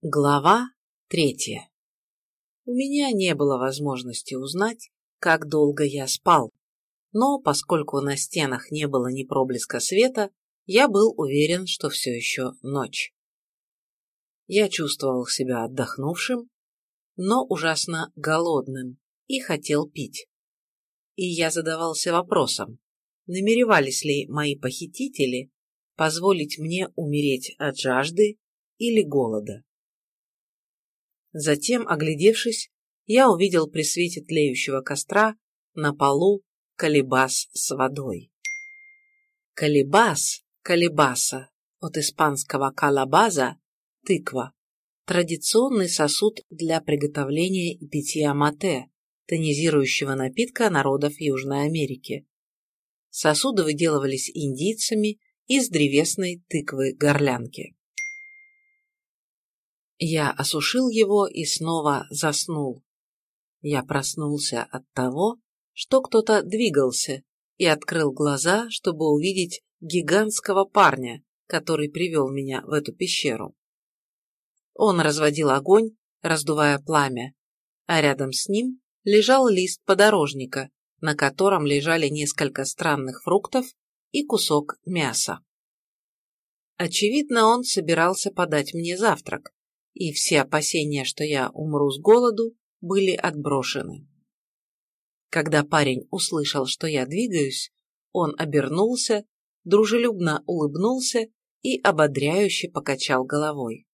Глава третья. У меня не было возможности узнать, как долго я спал, но поскольку на стенах не было ни проблеска света, я был уверен, что все еще ночь. Я чувствовал себя отдохнувшим, но ужасно голодным и хотел пить. И я задавался вопросом, намеревались ли мои похитители позволить мне умереть от жажды или голода. Затем, оглядевшись, я увидел при свете тлеющего костра на полу колебас с водой. Колебас, колебаса, от испанского калабаза – тыква, традиционный сосуд для приготовления и питья мате, тонизирующего напитка народов Южной Америки. Сосуды выделывались индийцами из древесной тыквы-горлянки. Я осушил его и снова заснул. Я проснулся от того, что кто-то двигался, и открыл глаза, чтобы увидеть гигантского парня, который привел меня в эту пещеру. Он разводил огонь, раздувая пламя, а рядом с ним лежал лист подорожника, на котором лежали несколько странных фруктов и кусок мяса. Очевидно, он собирался подать мне завтрак, и все опасения, что я умру с голоду, были отброшены. Когда парень услышал, что я двигаюсь, он обернулся, дружелюбно улыбнулся и ободряюще покачал головой.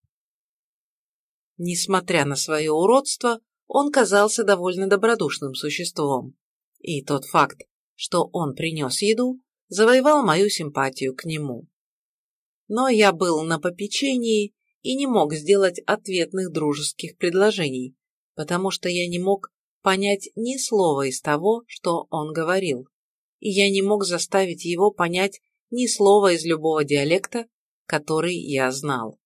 Несмотря на свое уродство, он казался довольно добродушным существом, и тот факт, что он принес еду, завоевал мою симпатию к нему. Но я был на попечении и не мог сделать ответных дружеских предложений, потому что я не мог понять ни слова из того, что он говорил, и я не мог заставить его понять ни слова из любого диалекта, который я знал.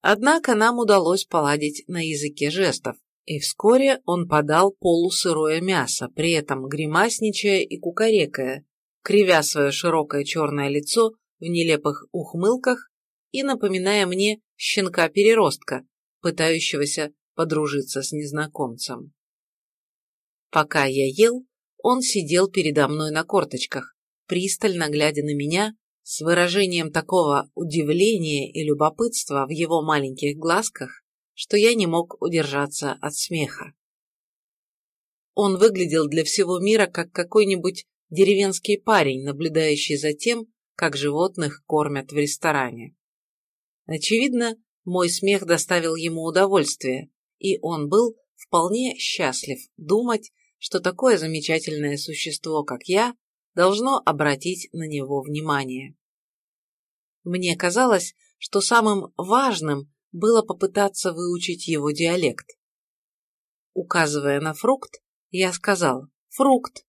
Однако нам удалось поладить на языке жестов, и вскоре он подал полусырое мясо, при этом гримасничая и кукарекая, кривя свое широкое черное лицо в нелепых ухмылках и напоминая мне щенка-переростка, пытающегося подружиться с незнакомцем. Пока я ел, он сидел передо мной на корточках, пристально глядя на меня с выражением такого удивления и любопытства в его маленьких глазках, что я не мог удержаться от смеха. Он выглядел для всего мира как какой-нибудь деревенский парень, наблюдающий за тем, как животных кормят в ресторане. Очевидно, мой смех доставил ему удовольствие, и он был вполне счастлив думать, что такое замечательное существо, как я, должно обратить на него внимание. Мне казалось, что самым важным было попытаться выучить его диалект. Указывая на фрукт, я сказал «фрукт».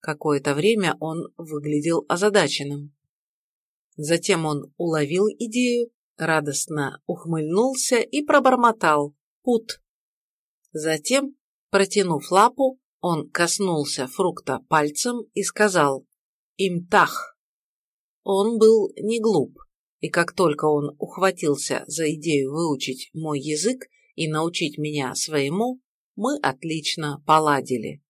Какое-то время он выглядел озадаченным. Затем он уловил идею радостно ухмыльнулся и пробормотал «Пут». Затем, протянув лапу, он коснулся фрукта пальцем и сказал «Имтах». Он был не глуп, и как только он ухватился за идею выучить мой язык и научить меня своему, мы отлично поладили.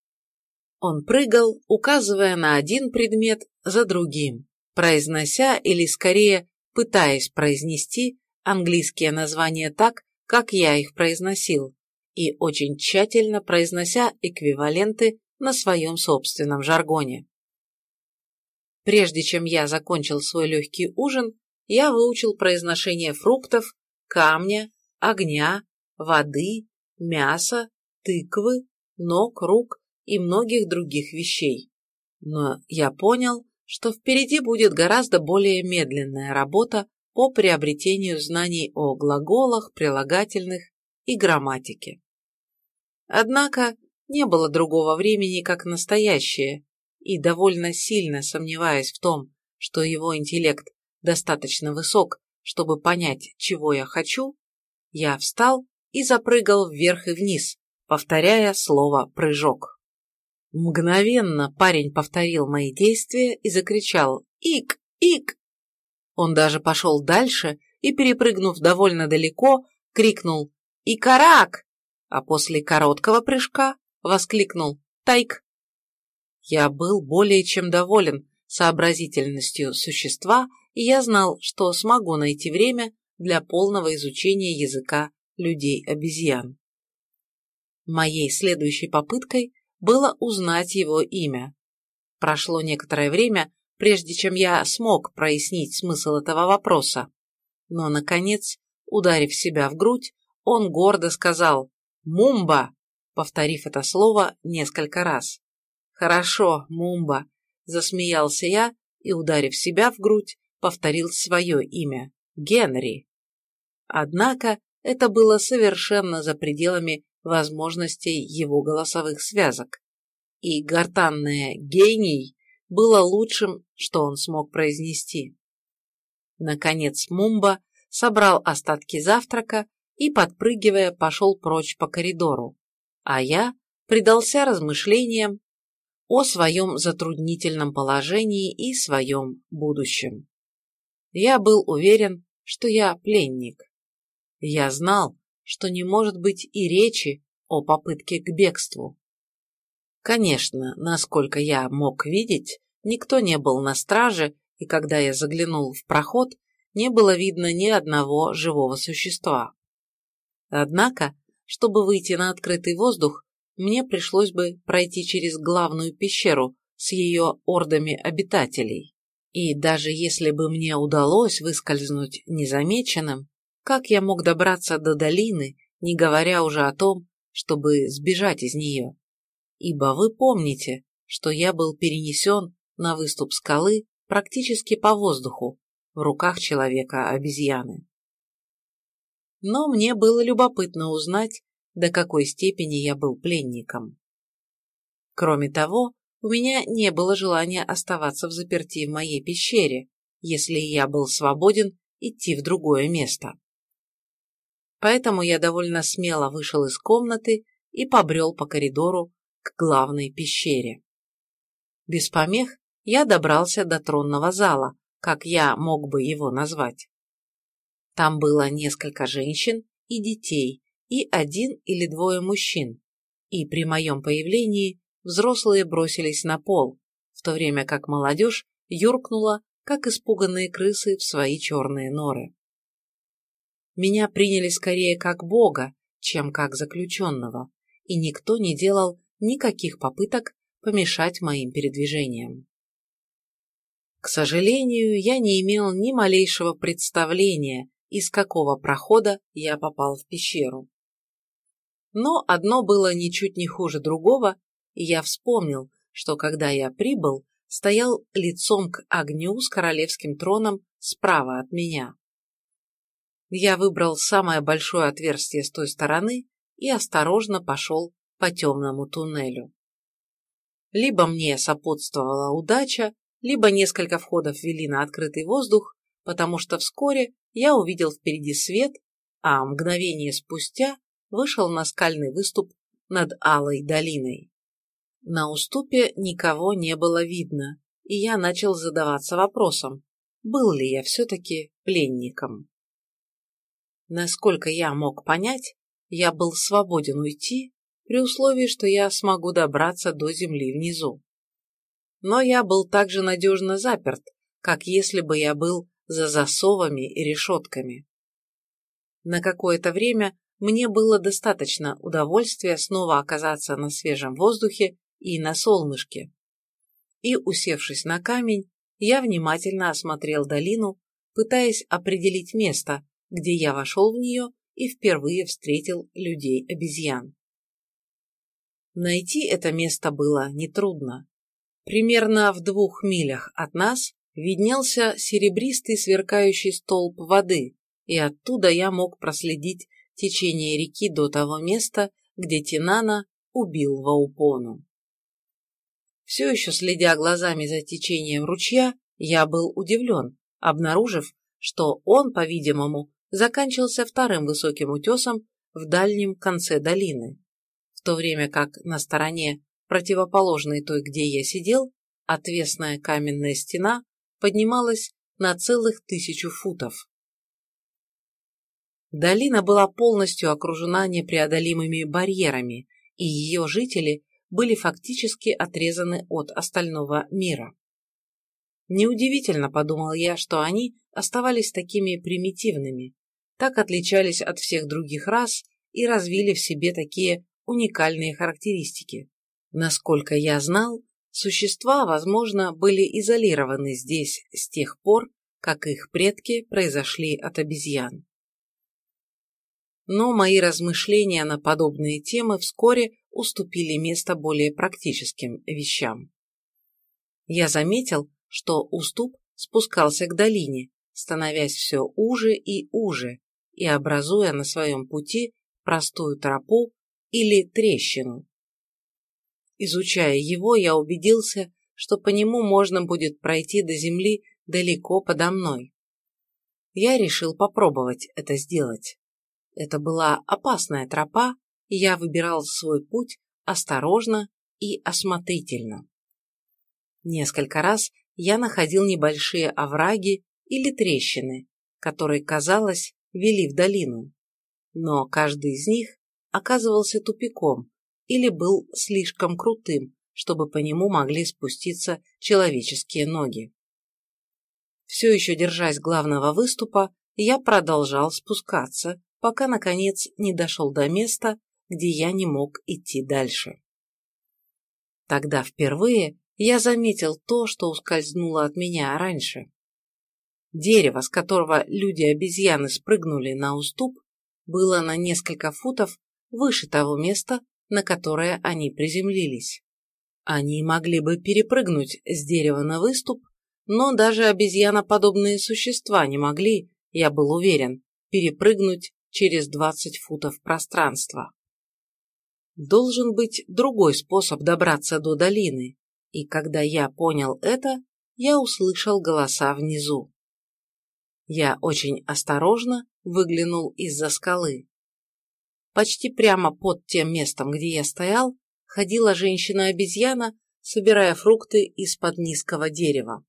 Он прыгал, указывая на один предмет за другим, произнося или скорее пытаясь произнести английские названия так, как я их произносил, и очень тщательно произнося эквиваленты на своем собственном жаргоне. Прежде чем я закончил свой легкий ужин, я выучил произношение фруктов, камня, огня, воды, мяса, тыквы, ног, рук и многих других вещей. Но я понял, что впереди будет гораздо более медленная работа по приобретению знаний о глаголах, прилагательных и грамматике. Однако не было другого времени, как настоящее, и довольно сильно сомневаясь в том, что его интеллект достаточно высок, чтобы понять, чего я хочу, я встал и запрыгал вверх и вниз, повторяя слово «прыжок». Мгновенно парень повторил мои действия и закричал «Ик! Ик!». Он даже пошел дальше и, перепрыгнув довольно далеко, крикнул «Икарак!», а после короткого прыжка воскликнул «Тайк!». Я был более чем доволен сообразительностью существа, и я знал, что смогу найти время для полного изучения языка людей-обезьян. Моей следующей попыткой было узнать его имя. Прошло некоторое время, прежде чем я смог прояснить смысл этого вопроса. Но, наконец, ударив себя в грудь, он гордо сказал «Мумба», повторив это слово несколько раз. «Хорошо, Мумба», – засмеялся я и, ударив себя в грудь, повторил свое имя – Генри. Однако это было совершенно за пределами возможностей его голосовых связок, и гортанное «гений» было лучшим, что он смог произнести. Наконец Мумба собрал остатки завтрака и, подпрыгивая, пошел прочь по коридору, а я предался размышлениям о своем затруднительном положении и своем будущем. Я был уверен, что я пленник. Я знал, что не может быть и речи о попытке к бегству. Конечно, насколько я мог видеть, никто не был на страже, и когда я заглянул в проход, не было видно ни одного живого существа. Однако, чтобы выйти на открытый воздух, мне пришлось бы пройти через главную пещеру с ее ордами обитателей. И даже если бы мне удалось выскользнуть незамеченным, как я мог добраться до долины, не говоря уже о том, чтобы сбежать из нее? Ибо вы помните, что я был перенесен на выступ скалы практически по воздуху, в руках человека-обезьяны. Но мне было любопытно узнать, до какой степени я был пленником. Кроме того, у меня не было желания оставаться в заперти в моей пещере, если я был свободен идти в другое место. Поэтому я довольно смело вышел из комнаты и побрел по коридору к главной пещере. Без помех я добрался до тронного зала, как я мог бы его назвать. Там было несколько женщин и детей, и один или двое мужчин, и при моем появлении взрослые бросились на пол, в то время как молодежь юркнула, как испуганные крысы, в свои черные норы. Меня приняли скорее как бога, чем как заключенного, и никто не делал никаких попыток помешать моим передвижениям. К сожалению, я не имел ни малейшего представления, из какого прохода я попал в пещеру. Но одно было ничуть не хуже другого, и я вспомнил, что когда я прибыл, стоял лицом к огню с королевским троном справа от меня. Я выбрал самое большое отверстие с той стороны и осторожно пошел по темному туннелю. Либо мне сопутствовала удача, либо несколько входов вели на открытый воздух, потому что вскоре я увидел впереди свет, а мгновение спустя вышел на скальный выступ над Алой долиной. На уступе никого не было видно, и я начал задаваться вопросом, был ли я все-таки пленником. Насколько я мог понять, я был свободен уйти, при условии, что я смогу добраться до земли внизу. Но я был также надежно заперт, как если бы я был за засовами и решетками. На какое-то время мне было достаточно удовольствия снова оказаться на свежем воздухе и на солнышке. И, усевшись на камень, я внимательно осмотрел долину, пытаясь определить место, где я вошел в нее и впервые встретил людей-обезьян. Найти это место было нетрудно. Примерно в двух милях от нас виднелся серебристый сверкающий столб воды, и оттуда я мог проследить течение реки до того места, где Тинана убил Ваупону. Все еще следя глазами за течением ручья, я был удивлен, обнаружив, что он, по-видимому, заканчивался вторым высоким утесом в дальнем конце долины, в то время как на стороне, противоположной той, где я сидел, отвесная каменная стена поднималась на целых тысячу футов. Долина была полностью окружена непреодолимыми барьерами, и ее жители были фактически отрезаны от остального мира. Неудивительно, подумал я, что они оставались такими примитивными, так отличались от всех других рас и развили в себе такие уникальные характеристики. Насколько я знал, существа, возможно, были изолированы здесь с тех пор, как их предки произошли от обезьян. Но мои размышления на подобные темы вскоре уступили место более практическим вещам. Я заметил, что уступ спускался к долине, становясь все уже и уже и образуя на своем пути простую тропу или трещину. Изучая его, я убедился, что по нему можно будет пройти до земли далеко подо мной. Я решил попробовать это сделать. Это была опасная тропа, и я выбирал свой путь осторожно и осмотрительно. Несколько раз я находил небольшие овраги или трещины, которые, казалось, вели в долину. Но каждый из них оказывался тупиком или был слишком крутым, чтобы по нему могли спуститься человеческие ноги. Все еще держась главного выступа, я продолжал спускаться, пока, наконец, не дошел до места, где я не мог идти дальше. Тогда впервые я заметил то, что ускользнуло от меня раньше. Дерево, с которого люди-обезьяны спрыгнули на уступ, было на несколько футов выше того места, на которое они приземлились. Они могли бы перепрыгнуть с дерева на выступ, но даже обезьяноподобные существа не могли, я был уверен, перепрыгнуть через 20 футов пространства. Должен быть другой способ добраться до долины, и когда я понял это, я услышал голоса внизу. Я очень осторожно выглянул из-за скалы. Почти прямо под тем местом, где я стоял, ходила женщина-обезьяна, собирая фрукты из-под низкого дерева.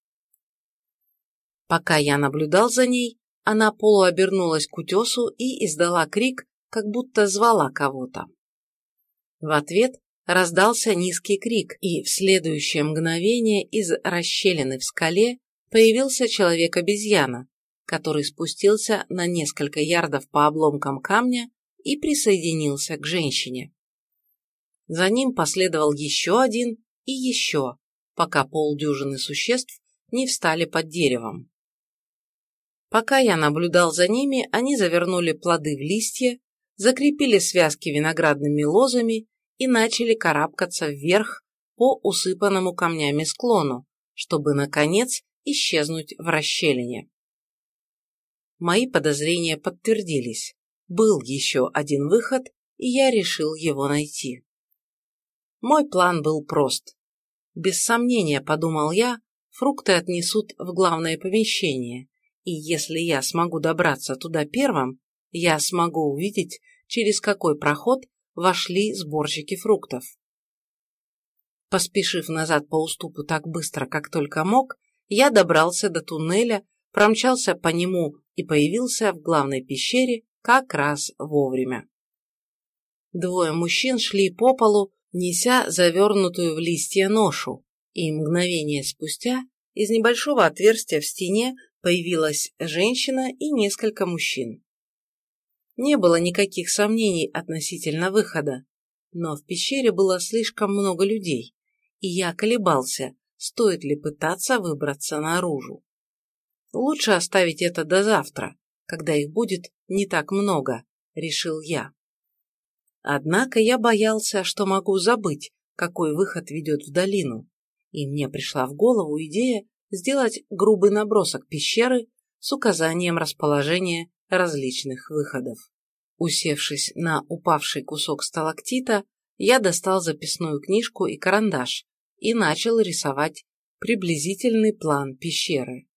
Пока я наблюдал за ней, она полуобернулась к утесу и издала крик, как будто звала кого-то. В ответ раздался низкий крик, и в следующее мгновение из расщелины в скале появился человек-обезьяна, который спустился на несколько ярдов по обломкам камня и присоединился к женщине. За ним последовал еще один и еще, пока полдюжины существ не встали под деревом. Пока я наблюдал за ними, они завернули плоды в листья, закрепили связки виноградными лозами и начали карабкаться вверх по усыпанному камнями склону, чтобы, наконец, исчезнуть в расщелине мои подозрения подтвердились. Был еще один выход, и я решил его найти. Мой план был прост. Без сомнения, подумал я, фрукты отнесут в главное помещение, и если я смогу добраться туда первым, я смогу увидеть, через какой проход вошли сборщики фруктов. Поспешив назад по уступу так быстро, как только мог, я добрался до туннеля, промчался по нему и появился в главной пещере как раз вовремя. Двое мужчин шли по полу, неся завернутую в листья ношу, и мгновение спустя из небольшого отверстия в стене появилась женщина и несколько мужчин. Не было никаких сомнений относительно выхода, но в пещере было слишком много людей, и я колебался, стоит ли пытаться выбраться наружу. Лучше оставить это до завтра, когда их будет не так много, решил я. Однако я боялся, что могу забыть, какой выход ведет в долину, и мне пришла в голову идея сделать грубый набросок пещеры с указанием расположения различных выходов. Усевшись на упавший кусок сталактита, я достал записную книжку и карандаш и начал рисовать приблизительный план пещеры.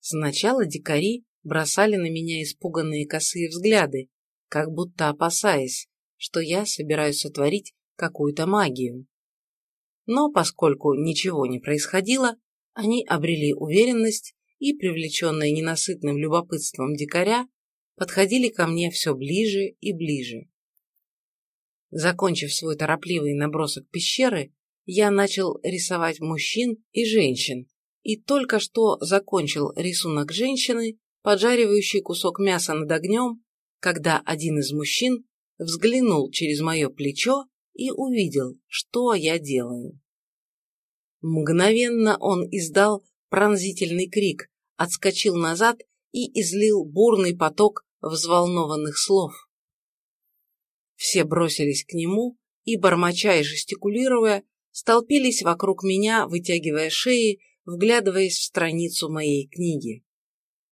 Сначала дикари бросали на меня испуганные косые взгляды, как будто опасаясь, что я собираюсь сотворить какую-то магию. Но поскольку ничего не происходило, они обрели уверенность и, привлеченные ненасытным любопытством дикаря, подходили ко мне все ближе и ближе. Закончив свой торопливый набросок пещеры, я начал рисовать мужчин и женщин, и только что закончил рисунок женщины, поджаривающей кусок мяса над огнем, когда один из мужчин взглянул через мое плечо и увидел, что я делаю. Мгновенно он издал пронзительный крик, отскочил назад и излил бурный поток взволнованных слов. Все бросились к нему и, бормоча и жестикулируя, столпились вокруг меня, вытягивая шеи, вглядываясь в страницу моей книги.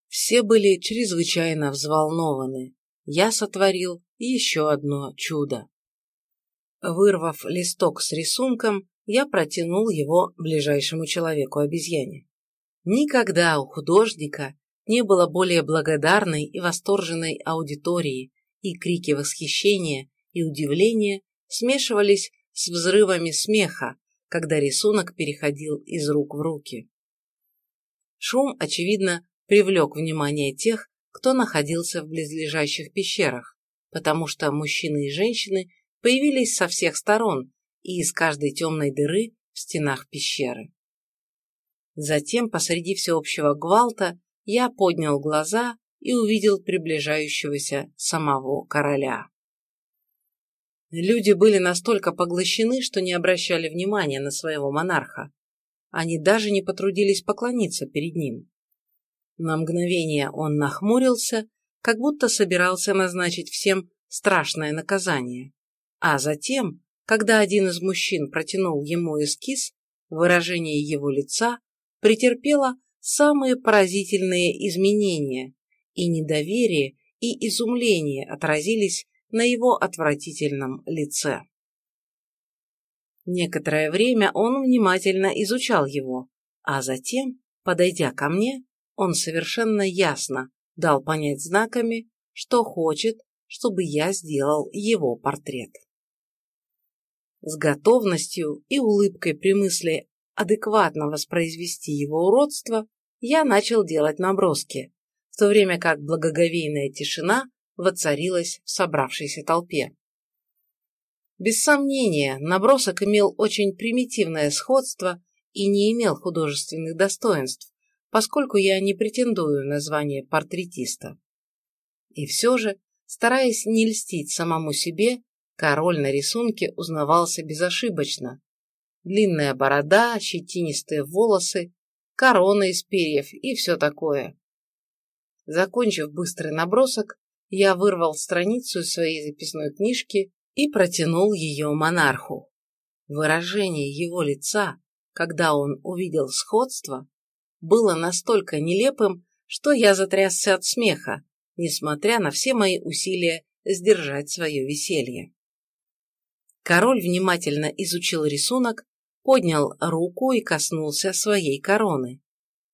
Все были чрезвычайно взволнованы. Я сотворил еще одно чудо. Вырвав листок с рисунком, я протянул его ближайшему человеку-обезьяне. Никогда у художника не было более благодарной и восторженной аудитории, и крики восхищения и удивления смешивались с взрывами смеха, когда рисунок переходил из рук в руки. Шум, очевидно, привлек внимание тех, кто находился в близлежащих пещерах, потому что мужчины и женщины появились со всех сторон и из каждой темной дыры в стенах пещеры. Затем, посреди всеобщего гвалта, я поднял глаза и увидел приближающегося самого короля. Люди были настолько поглощены, что не обращали внимания на своего монарха. Они даже не потрудились поклониться перед ним. На мгновение он нахмурился, как будто собирался назначить всем страшное наказание. А затем, когда один из мужчин протянул ему эскиз, выражение его лица претерпело самые поразительные изменения, и недоверие, и изумление отразились на его отвратительном лице. Некоторое время он внимательно изучал его, а затем, подойдя ко мне, он совершенно ясно дал понять знаками, что хочет, чтобы я сделал его портрет. С готовностью и улыбкой при мысли адекватно воспроизвести его уродство я начал делать наброски, в то время как благоговейная тишина воцарилась в собравшейся толпе. Без сомнения, набросок имел очень примитивное сходство и не имел художественных достоинств, поскольку я не претендую на звание портретиста. И все же, стараясь не льстить самому себе, король на рисунке узнавался безошибочно. Длинная борода, щетинистые волосы, корона из перьев и все такое. Закончив быстрый набросок, я вырвал страницу из своей записной книжки и протянул ее монарху. Выражение его лица, когда он увидел сходство, было настолько нелепым, что я затрясся от смеха, несмотря на все мои усилия сдержать свое веселье. Король внимательно изучил рисунок, поднял руку и коснулся своей короны,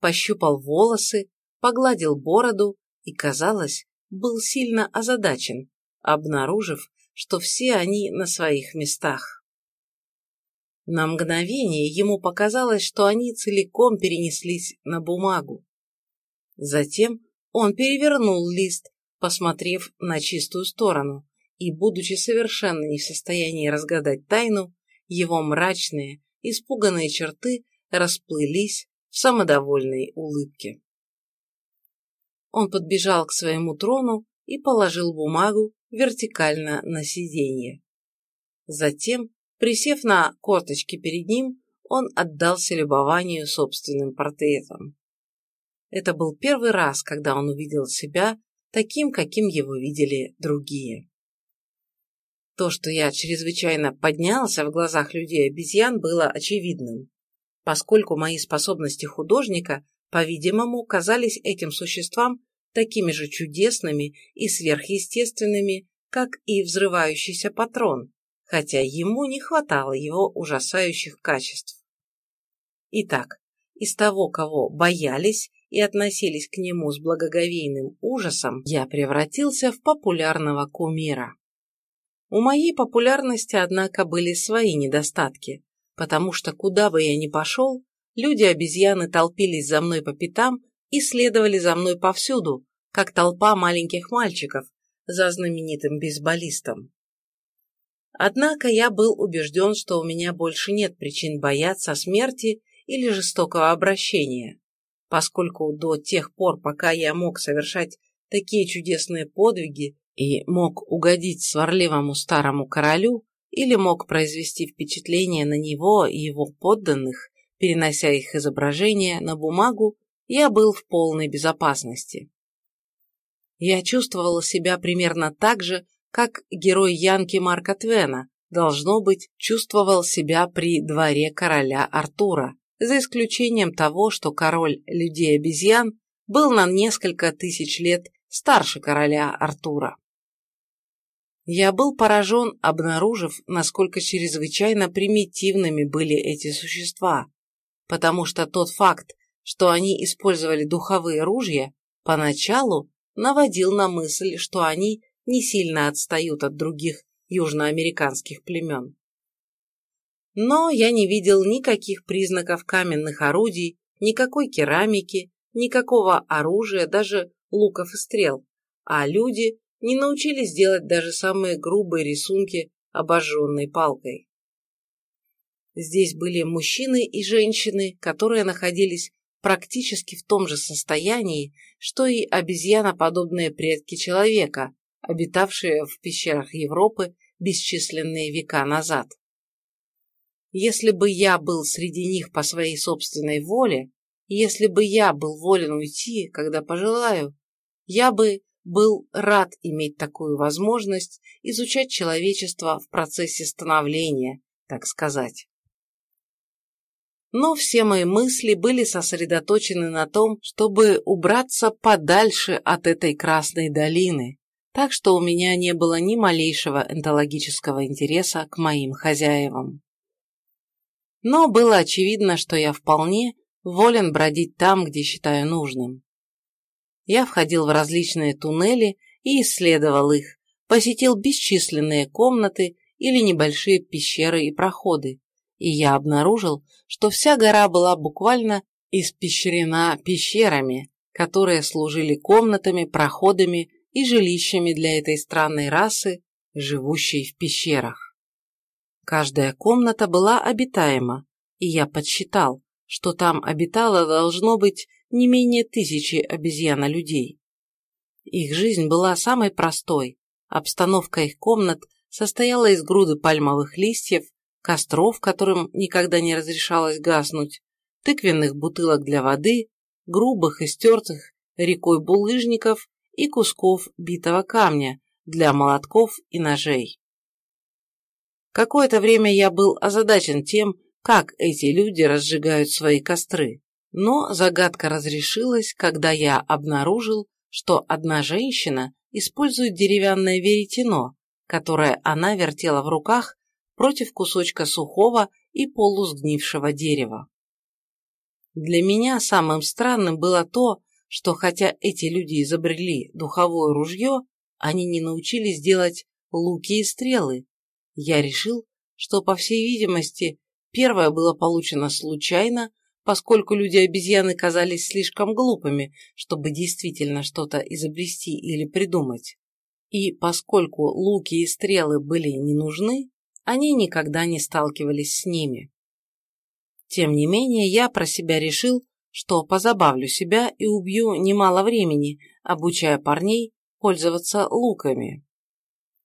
пощупал волосы, погладил бороду и, казалось, был сильно озадачен, обнаружив, что все они на своих местах. На мгновение ему показалось, что они целиком перенеслись на бумагу. Затем он перевернул лист, посмотрев на чистую сторону, и, будучи совершенно не в состоянии разгадать тайну, его мрачные, испуганные черты расплылись в самодовольной улыбке. Он подбежал к своему трону и положил бумагу вертикально на сиденье. Затем, присев на корточки перед ним, он отдался любованию собственным портретом. Это был первый раз, когда он увидел себя таким, каким его видели другие. То, что я чрезвычайно поднялся в глазах людей-обезьян, было очевидным, поскольку мои способности художника по-видимому, казались этим существам такими же чудесными и сверхъестественными, как и взрывающийся патрон, хотя ему не хватало его ужасающих качеств. Итак, из того, кого боялись и относились к нему с благоговейным ужасом, я превратился в популярного кумира. У моей популярности, однако, были свои недостатки, потому что куда бы я ни пошел, Люди-обезьяны толпились за мной по пятам и следовали за мной повсюду, как толпа маленьких мальчиков за знаменитым бейсболистом. Однако я был убежден, что у меня больше нет причин бояться смерти или жестокого обращения, поскольку до тех пор, пока я мог совершать такие чудесные подвиги и мог угодить сварливому старому королю или мог произвести впечатление на него и его подданных, перенося их изображения на бумагу, я был в полной безопасности. Я чувствовал себя примерно так же, как герой Янки Марка Твена, должно быть, чувствовал себя при дворе короля Артура, за исключением того, что король людей-обезьян был на несколько тысяч лет старше короля Артура. Я был поражен, обнаружив, насколько чрезвычайно примитивными были эти существа, потому что тот факт, что они использовали духовые ружья, поначалу наводил на мысль, что они не сильно отстают от других южноамериканских племен. Но я не видел никаких признаков каменных орудий, никакой керамики, никакого оружия, даже луков и стрел, а люди не научились делать даже самые грубые рисунки обожженной палкой. Здесь были мужчины и женщины, которые находились практически в том же состоянии, что и обезьяноподобные предки человека, обитавшие в пещерах Европы бесчисленные века назад. Если бы я был среди них по своей собственной воле, если бы я был волен уйти, когда пожелаю, я бы был рад иметь такую возможность изучать человечество в процессе становления, так сказать но все мои мысли были сосредоточены на том, чтобы убраться подальше от этой красной долины, так что у меня не было ни малейшего энтологического интереса к моим хозяевам. Но было очевидно, что я вполне волен бродить там, где считаю нужным. Я входил в различные туннели и исследовал их, посетил бесчисленные комнаты или небольшие пещеры и проходы, и я обнаружил, что вся гора была буквально испещрена пещерами, которые служили комнатами, проходами и жилищами для этой странной расы, живущей в пещерах. Каждая комната была обитаема, и я подсчитал, что там обитало должно быть не менее тысячи обезьяна-людей. Их жизнь была самой простой, обстановка их комнат состояла из груды пальмовых листьев, костров, которым никогда не разрешалось гаснуть, тыквенных бутылок для воды, грубых и стертых рекой булыжников и кусков битого камня для молотков и ножей. Какое-то время я был озадачен тем, как эти люди разжигают свои костры, но загадка разрешилась, когда я обнаружил, что одна женщина использует деревянное веретено, которое она вертела в руках против кусочка сухого и полусгнившего дерева. Для меня самым странным было то, что хотя эти люди изобрели духовое ружье, они не научились делать луки и стрелы. Я решил, что, по всей видимости, первое было получено случайно, поскольку люди-обезьяны казались слишком глупыми, чтобы действительно что-то изобрести или придумать. И поскольку луки и стрелы были не нужны, они никогда не сталкивались с ними. Тем не менее, я про себя решил, что позабавлю себя и убью немало времени, обучая парней пользоваться луками.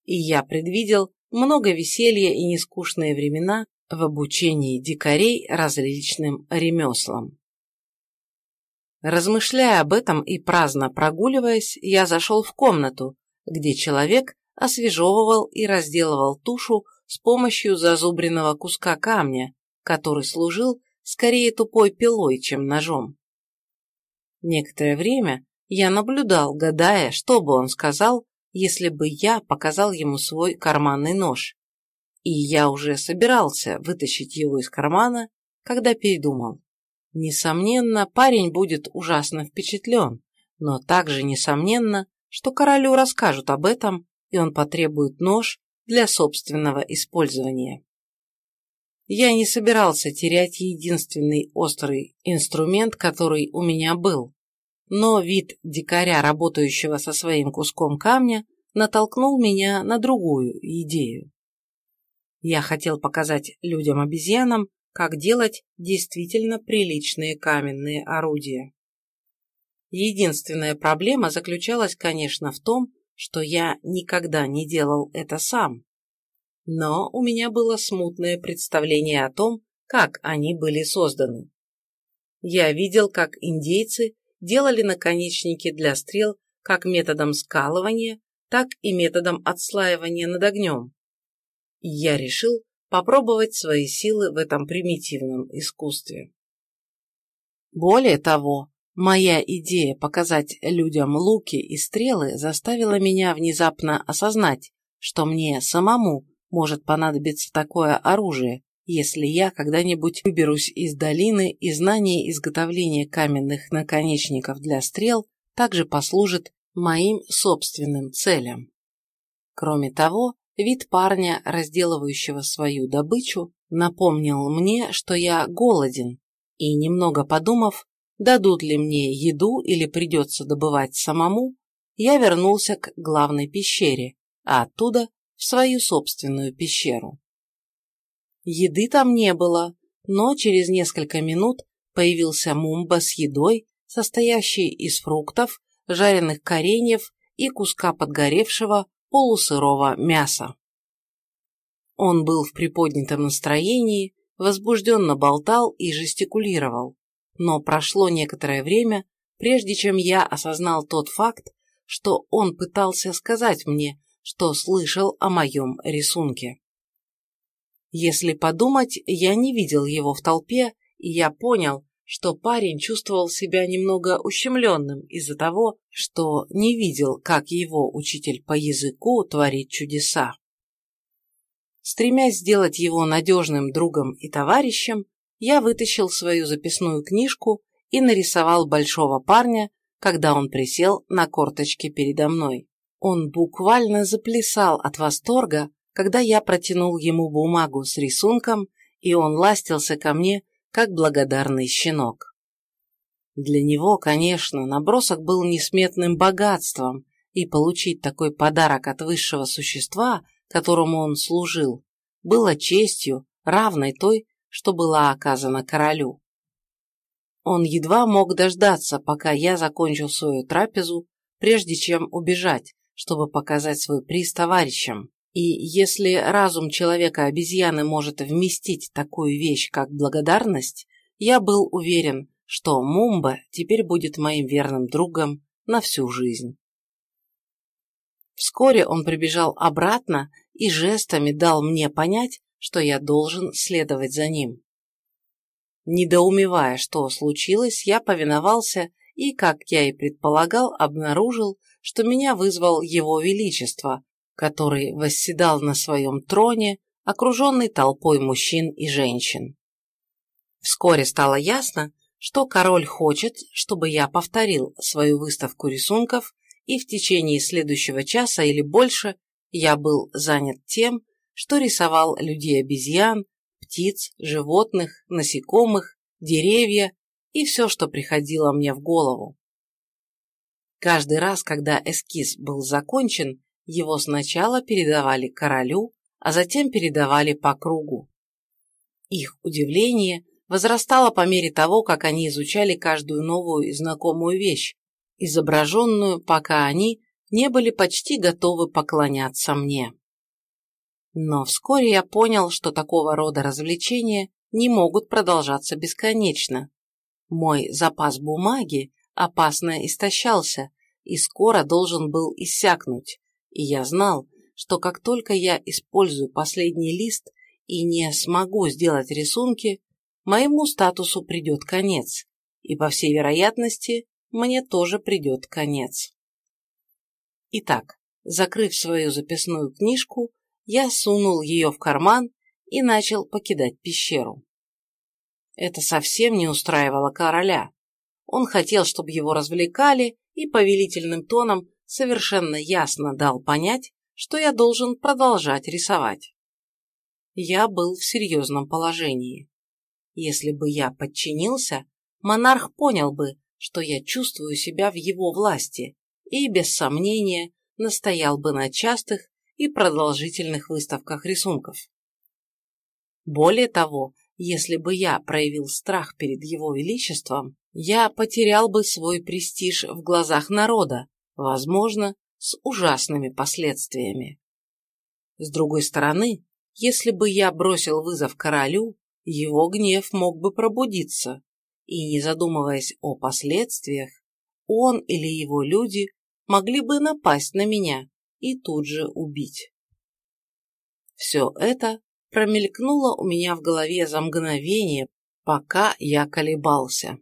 И я предвидел много веселья и нескучные времена в обучении дикарей различным ремеслам. Размышляя об этом и праздно прогуливаясь, я зашел в комнату, где человек освежевывал и разделывал тушу с помощью зазубренного куска камня, который служил скорее тупой пилой, чем ножом. Некоторое время я наблюдал, гадая, что бы он сказал, если бы я показал ему свой карманный нож. И я уже собирался вытащить его из кармана, когда передумал. Несомненно, парень будет ужасно впечатлен, но также несомненно, что королю расскажут об этом, и он потребует нож для собственного использования. Я не собирался терять единственный острый инструмент, который у меня был. но вид дикаря, работающего со своим куском камня, натолкнул меня на другую идею. Я хотел показать людям-обезьянам, как делать действительно приличные каменные орудия. Единственная проблема заключалась, конечно, в том, что я никогда не делал это сам. Но у меня было смутное представление о том, как они были созданы. Я видел, как индейцы делали наконечники для стрел как методом скалывания, так и методом отслаивания над огнем. И я решил попробовать свои силы в этом примитивном искусстве. Более того, моя идея показать людям луки и стрелы заставила меня внезапно осознать, что мне самому может понадобиться такое оружие, если я когда-нибудь выберусь из долины и знание изготовления каменных наконечников для стрел также послужит моим собственным целям. Кроме того, вид парня, разделывающего свою добычу, напомнил мне, что я голоден, и, немного подумав, дадут ли мне еду или придется добывать самому, я вернулся к главной пещере, а оттуда в свою собственную пещеру. Еды там не было, но через несколько минут появился мумба с едой, состоящей из фруктов, жареных кореньев и куска подгоревшего полусырого мяса. Он был в приподнятом настроении, возбужденно болтал и жестикулировал, но прошло некоторое время, прежде чем я осознал тот факт, что он пытался сказать мне, что слышал о моем рисунке. Если подумать, я не видел его в толпе, и я понял, что парень чувствовал себя немного ущемленным из-за того, что не видел, как его учитель по языку творит чудеса. Стремясь сделать его надежным другом и товарищем, я вытащил свою записную книжку и нарисовал большого парня, когда он присел на корточки передо мной. Он буквально заплясал от восторга, когда я протянул ему бумагу с рисунком, и он ластился ко мне, как благодарный щенок. Для него, конечно, набросок был несметным богатством, и получить такой подарок от высшего существа, которому он служил, было честью, равной той, что была оказана королю. Он едва мог дождаться, пока я закончил свою трапезу, прежде чем убежать, чтобы показать свой приз товарищам. И если разум человека-обезьяны может вместить такую вещь, как благодарность, я был уверен, что Мумба теперь будет моим верным другом на всю жизнь. Вскоре он прибежал обратно и жестами дал мне понять, что я должен следовать за ним. Недоумевая, что случилось, я повиновался и, как я и предполагал, обнаружил, что меня вызвал его величество, который восседал на своем троне, окруженный толпой мужчин и женщин. Вскоре стало ясно, что король хочет, чтобы я повторил свою выставку рисунков, и в течение следующего часа или больше я был занят тем, что рисовал людей-обезьян, птиц, животных, насекомых, деревья и все, что приходило мне в голову. Каждый раз, когда эскиз был закончен, его сначала передавали королю, а затем передавали по кругу. Их удивление возрастало по мере того, как они изучали каждую новую и знакомую вещь, изображенную, пока они не были почти готовы поклоняться мне. Но вскоре я понял, что такого рода развлечения не могут продолжаться бесконечно. Мой запас бумаги опасно истощался и скоро должен был иссякнуть, и я знал, что как только я использую последний лист и не смогу сделать рисунки, моему статусу придет конец, и, по всей вероятности, мне тоже придет конец. Итак, закрыв свою записную книжку, я сунул ее в карман и начал покидать пещеру. Это совсем не устраивало короля. Он хотел, чтобы его развлекали, и повелительным тоном совершенно ясно дал понять, что я должен продолжать рисовать. Я был в серьезном положении. Если бы я подчинился, монарх понял бы, что я чувствую себя в его власти и, без сомнения, настоял бы на частых и продолжительных выставках рисунков. Более того, если бы я проявил страх перед его величеством, я потерял бы свой престиж в глазах народа, возможно, с ужасными последствиями. С другой стороны, если бы я бросил вызов королю, его гнев мог бы пробудиться, и, не задумываясь о последствиях, он или его люди могли бы напасть на меня и тут же убить. Все это промелькнуло у меня в голове за мгновение, пока я колебался.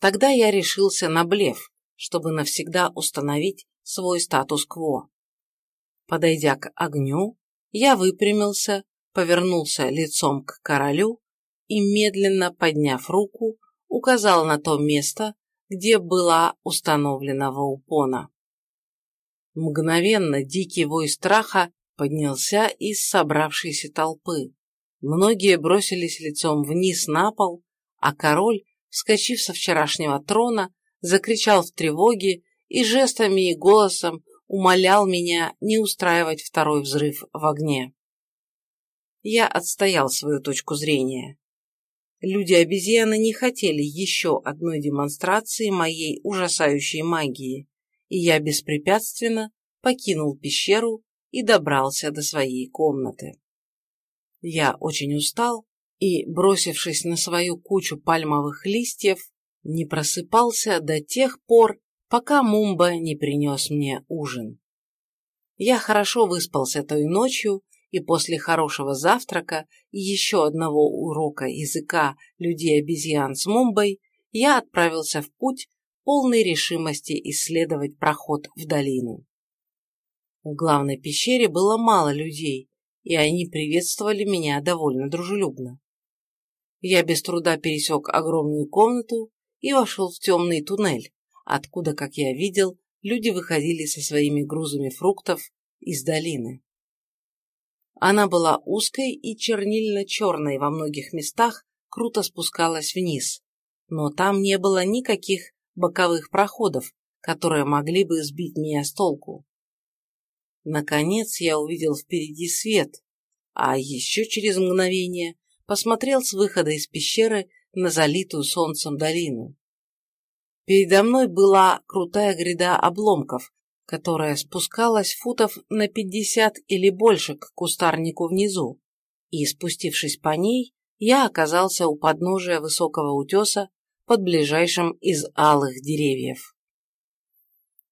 Тогда я решился на блеф, чтобы навсегда установить свой статус-кво. Подойдя к огню, я выпрямился, повернулся лицом к королю и, медленно подняв руку, указал на то место, где была установлена ваупона. Мгновенно дикий вой страха поднялся из собравшейся толпы. Многие бросились лицом вниз на пол, а король, вскочив со вчерашнего трона, закричал в тревоге и жестами и голосом умолял меня не устраивать второй взрыв в огне. Я отстоял свою точку зрения. Люди-обезьяны не хотели еще одной демонстрации моей ужасающей магии, и я беспрепятственно покинул пещеру и добрался до своей комнаты. Я очень устал и, бросившись на свою кучу пальмовых листьев, не просыпался до тех пор, пока Мумба не принес мне ужин. Я хорошо выспался той ночью, и после хорошего завтрака и еще одного урока языка людей-обезьян с Мумбой я отправился в путь полной решимости исследовать проход в долину. В главной пещере было мало людей, и они приветствовали меня довольно дружелюбно. Я без труда пересек огромную комнату и вошел в темный туннель, откуда, как я видел, люди выходили со своими грузами фруктов из долины. Она была узкой и чернильно-черной во многих местах, круто спускалась вниз, но там не было никаких боковых проходов, которые могли бы сбить меня с толку. Наконец я увидел впереди свет, а еще через мгновение посмотрел с выхода из пещеры на залитую солнцем долину. Передо мной была крутая гряда обломков, которая спускалась футов на пятьдесят или больше к кустарнику внизу, и, спустившись по ней, я оказался у подножия высокого утеса под ближайшим из алых деревьев.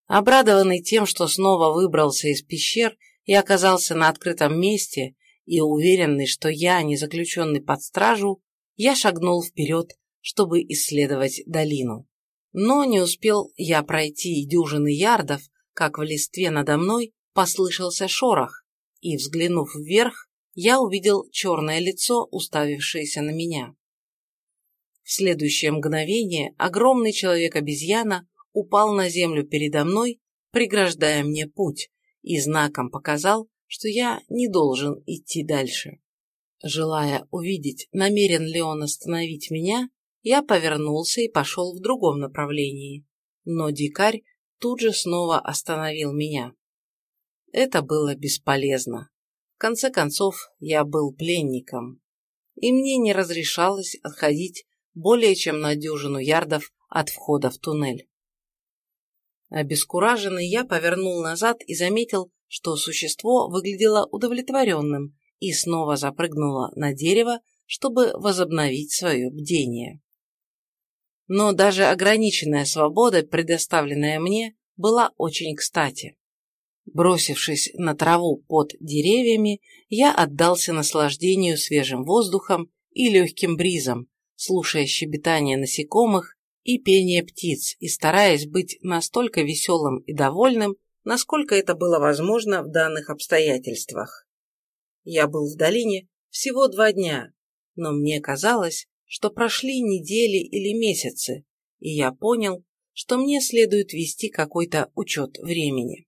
Обрадованный тем, что снова выбрался из пещер и оказался на открытом месте, и уверенный, что я не заключенный под стражу, я шагнул вперед, чтобы исследовать долину. Но не успел я пройти дюжины ярдов, как в листве надо мной послышался шорох, и, взглянув вверх, я увидел черное лицо, уставившееся на меня. В следующее мгновение огромный человек-обезьяна упал на землю передо мной, преграждая мне путь, и знаком показал, что я не должен идти дальше. Желая увидеть, намерен ли он остановить меня, я повернулся и пошел в другом направлении, но дикарь тут же снова остановил меня. Это было бесполезно. В конце концов, я был пленником, и мне не разрешалось отходить более чем на дюжину ярдов от входа в туннель. Обескураженный я повернул назад и заметил, что существо выглядело удовлетворенным и снова запрыгнуло на дерево, чтобы возобновить свое бдение. Но даже ограниченная свобода, предоставленная мне, была очень кстати. Бросившись на траву под деревьями, я отдался наслаждению свежим воздухом и легким бризом, слушая щебетание насекомых и пение птиц и стараясь быть настолько веселым и довольным, насколько это было возможно в данных обстоятельствах. Я был в долине всего два дня, но мне казалось, что прошли недели или месяцы, и я понял, что мне следует вести какой-то учет времени.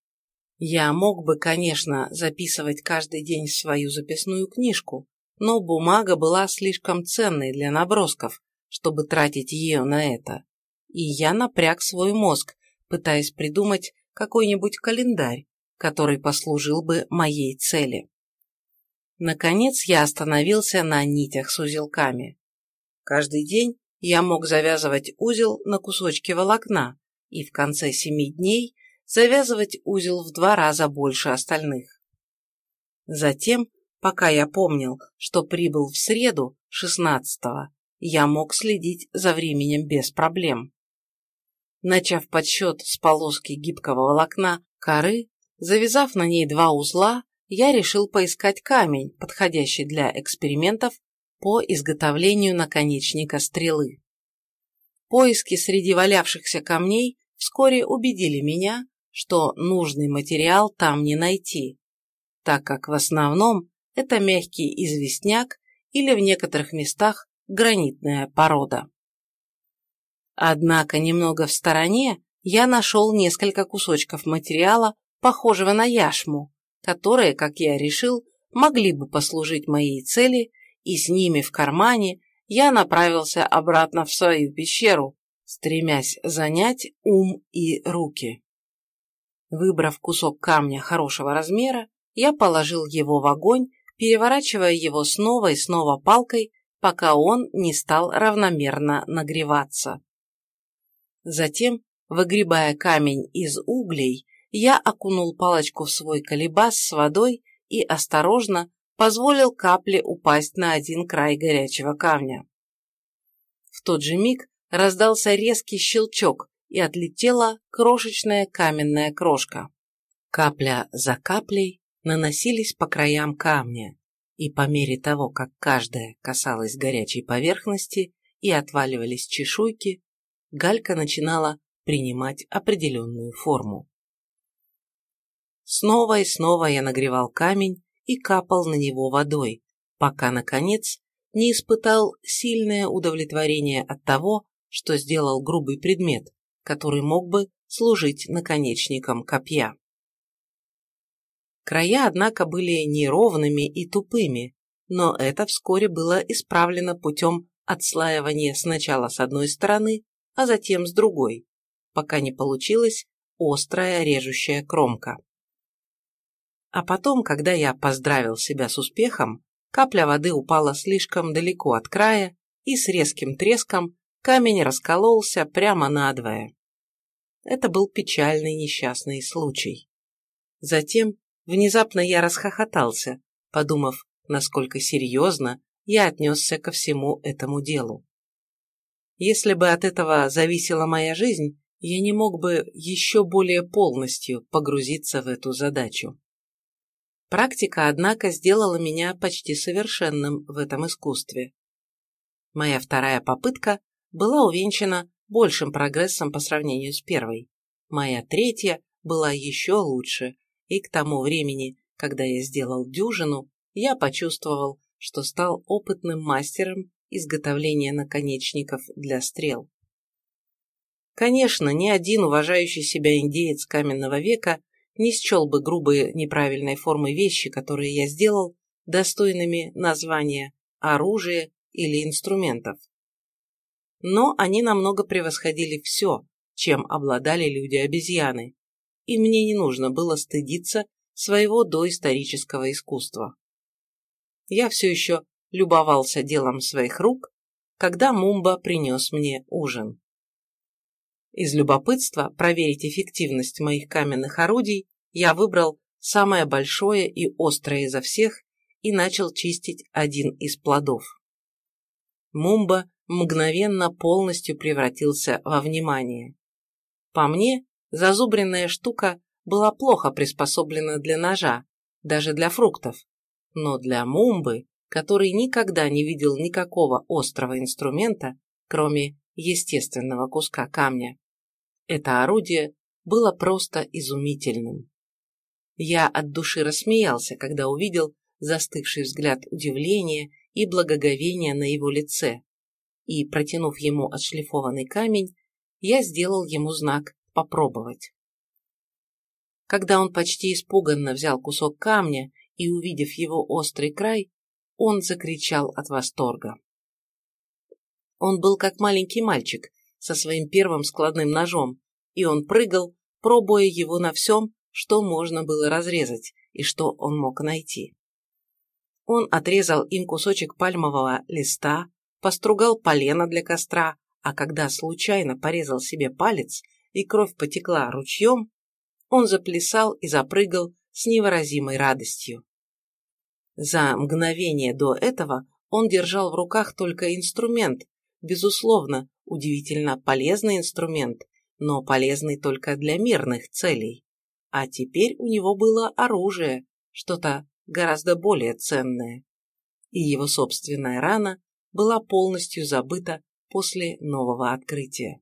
Я мог бы, конечно, записывать каждый день в свою записную книжку, но бумага была слишком ценной для набросков, чтобы тратить ее на это. и я напряг свой мозг, пытаясь придумать какой-нибудь календарь, который послужил бы моей цели. Наконец я остановился на нитях с узелками. Каждый день я мог завязывать узел на кусочки волокна и в конце семи дней завязывать узел в два раза больше остальных. Затем, пока я помнил, что прибыл в среду, 16-го, я мог следить за временем без проблем. Начав подсчет с полоски гибкого волокна коры, завязав на ней два узла, я решил поискать камень, подходящий для экспериментов по изготовлению наконечника стрелы. Поиски среди валявшихся камней вскоре убедили меня, что нужный материал там не найти, так как в основном это мягкий известняк или в некоторых местах гранитная порода. Однако немного в стороне я нашел несколько кусочков материала, похожего на яшму, которые, как я решил, могли бы послужить моей цели, и с ними в кармане я направился обратно в свою пещеру, стремясь занять ум и руки. Выбрав кусок камня хорошего размера, я положил его в огонь, переворачивая его снова и снова палкой, пока он не стал равномерно нагреваться. Затем, выгребая камень из углей, я окунул палочку в свой колебас с водой и осторожно позволил капле упасть на один край горячего камня. В тот же миг раздался резкий щелчок, и отлетела крошечная каменная крошка. Капля за каплей наносились по краям камня, и по мере того, как каждая касалась горячей поверхности и отваливались чешуйки, галька начинала принимать определенную форму. Снова и снова я нагревал камень и капал на него водой, пока, наконец, не испытал сильное удовлетворение от того, что сделал грубый предмет, который мог бы служить наконечником копья. Края, однако, были неровными и тупыми, но это вскоре было исправлено путем отслаивания сначала с одной стороны, а затем с другой, пока не получилась острая режущая кромка. А потом, когда я поздравил себя с успехом, капля воды упала слишком далеко от края, и с резким треском камень раскололся прямо надвое. Это был печальный несчастный случай. Затем внезапно я расхохотался, подумав, насколько серьезно я отнесся ко всему этому делу. Если бы от этого зависела моя жизнь, я не мог бы еще более полностью погрузиться в эту задачу. Практика, однако, сделала меня почти совершенным в этом искусстве. Моя вторая попытка была увенчана большим прогрессом по сравнению с первой. Моя третья была еще лучше, и к тому времени, когда я сделал дюжину, я почувствовал, что стал опытным мастером изготовления наконечников для стрел. Конечно, ни один уважающий себя индеец каменного века не счел бы грубые неправильной формы вещи, которые я сделал, достойными названия оружия или инструментов. Но они намного превосходили все, чем обладали люди-обезьяны, и мне не нужно было стыдиться своего доисторического искусства. Я все еще любовался делом своих рук, когда Мумба принес мне ужин. Из любопытства проверить эффективность моих каменных орудий я выбрал самое большое и острое изо всех и начал чистить один из плодов. Мумба мгновенно полностью превратился во внимание. По мне, зазубренная штука была плохо приспособлена для ножа, даже для фруктов, но для Мумбы который никогда не видел никакого острого инструмента, кроме естественного куска камня. Это орудие было просто изумительным. Я от души рассмеялся, когда увидел застывший взгляд удивления и благоговения на его лице, и, протянув ему отшлифованный камень, я сделал ему знак «попробовать». Когда он почти испуганно взял кусок камня и, увидев его острый край, он закричал от восторга. Он был как маленький мальчик, со своим первым складным ножом, и он прыгал, пробуя его на всем, что можно было разрезать и что он мог найти. Он отрезал им кусочек пальмового листа, постругал полено для костра, а когда случайно порезал себе палец и кровь потекла ручьем, он заплясал и запрыгал с невыразимой радостью. За мгновение до этого он держал в руках только инструмент, безусловно, удивительно полезный инструмент, но полезный только для мирных целей. А теперь у него было оружие, что-то гораздо более ценное. И его собственная рана была полностью забыта после нового открытия.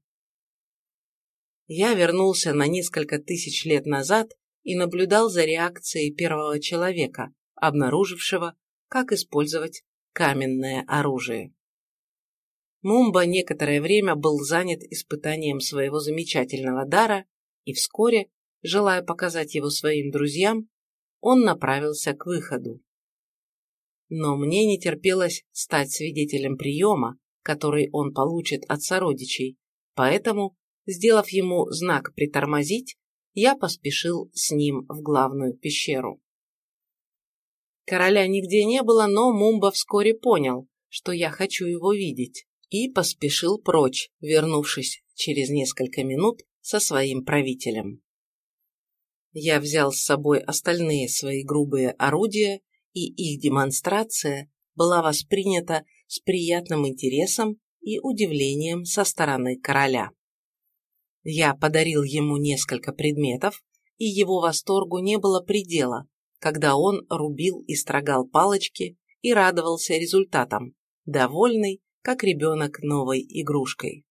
Я вернулся на несколько тысяч лет назад и наблюдал за реакцией первого человека, обнаружившего, как использовать каменное оружие. Мумба некоторое время был занят испытанием своего замечательного дара, и вскоре, желая показать его своим друзьям, он направился к выходу. Но мне не терпелось стать свидетелем приема, который он получит от сородичей, поэтому, сделав ему знак «притормозить», я поспешил с ним в главную пещеру. Короля нигде не было, но Мумба вскоре понял, что я хочу его видеть, и поспешил прочь, вернувшись через несколько минут со своим правителем. Я взял с собой остальные свои грубые орудия, и их демонстрация была воспринята с приятным интересом и удивлением со стороны короля. Я подарил ему несколько предметов, и его восторгу не было предела, когда он рубил и строгал палочки и радовался результатам, довольный, как ребенок новой игрушкой.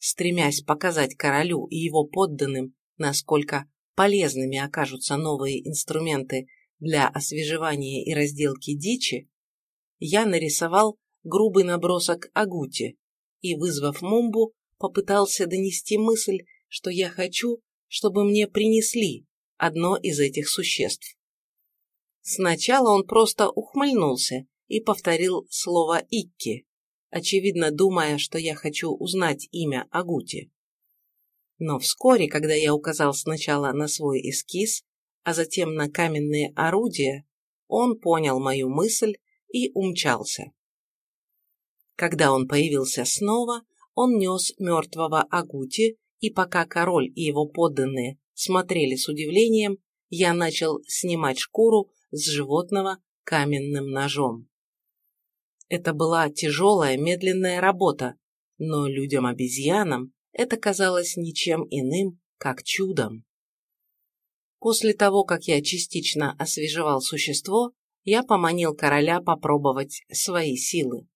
Стремясь показать королю и его подданным, насколько полезными окажутся новые инструменты для освежевания и разделки дичи, я нарисовал грубый набросок агути и, вызвав Мумбу, попытался донести мысль, что я хочу, чтобы мне принесли одно из этих существ. Сначала он просто ухмыльнулся и повторил слово «икки», очевидно думая, что я хочу узнать имя Агути. Но вскоре, когда я указал сначала на свой эскиз, а затем на каменные орудия, он понял мою мысль и умчался. Когда он появился снова, он нес мертвого Агути, и пока король и его подданные смотрели с удивлением, я начал снимать шкуру с животного каменным ножом. Это была тяжелая, медленная работа, но людям-обезьянам это казалось ничем иным, как чудом. После того, как я частично освежевал существо, я поманил короля попробовать свои силы.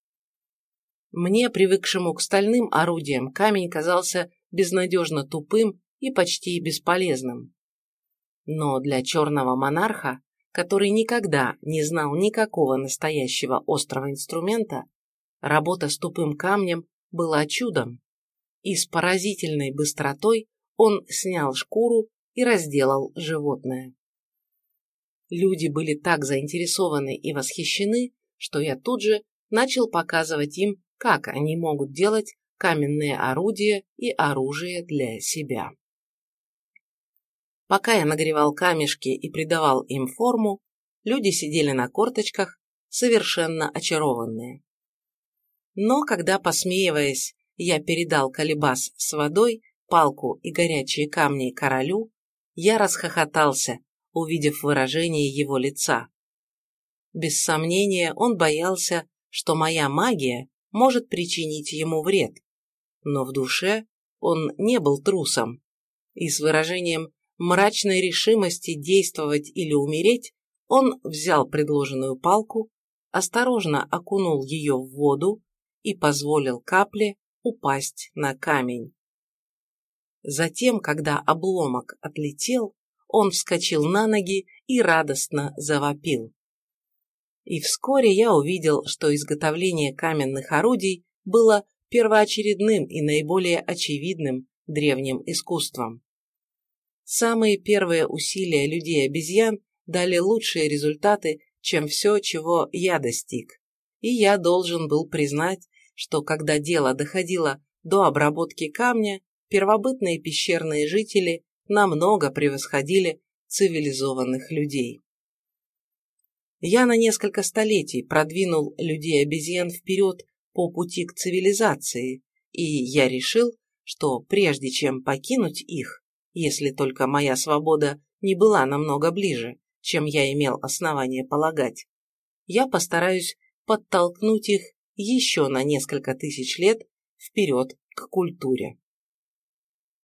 Мне, привыкшему к стальным орудиям, камень казался безнадежно тупым и почти бесполезным. Но для черного монарха, который никогда не знал никакого настоящего острого инструмента, работа с тупым камнем была чудом и с поразительной быстротой он снял шкуру и разделал животное. Люди были так заинтересованы и восхищены, что я тут же начал показывать им, как они могут делать каменные орудия и оружие для себя. Пока я нагревал камешки и придавал им форму, люди сидели на корточках, совершенно очарованные. Но когда, посмеиваясь, я передал колебас с водой, палку и горячие камни королю, я расхохотался, увидев выражение его лица. Без сомнения, он боялся, что моя магия может причинить ему вред, но в душе он не был трусом, и с выражением мрачной решимости действовать или умереть он взял предложенную палку, осторожно окунул ее в воду и позволил капле упасть на камень. Затем, когда обломок отлетел, он вскочил на ноги и радостно завопил. И вскоре я увидел, что изготовление каменных орудий было первоочередным и наиболее очевидным древним искусством. Самые первые усилия людей-обезьян дали лучшие результаты, чем все, чего я достиг. И я должен был признать, что когда дело доходило до обработки камня первобытные пещерные жители намного превосходили цивилизованных людей. Я на несколько столетий продвинул людей-обезьян вперед по пути к цивилизации, и я решил, что прежде чем покинуть их, если только моя свобода не была намного ближе, чем я имел основание полагать, я постараюсь подтолкнуть их еще на несколько тысяч лет вперед к культуре.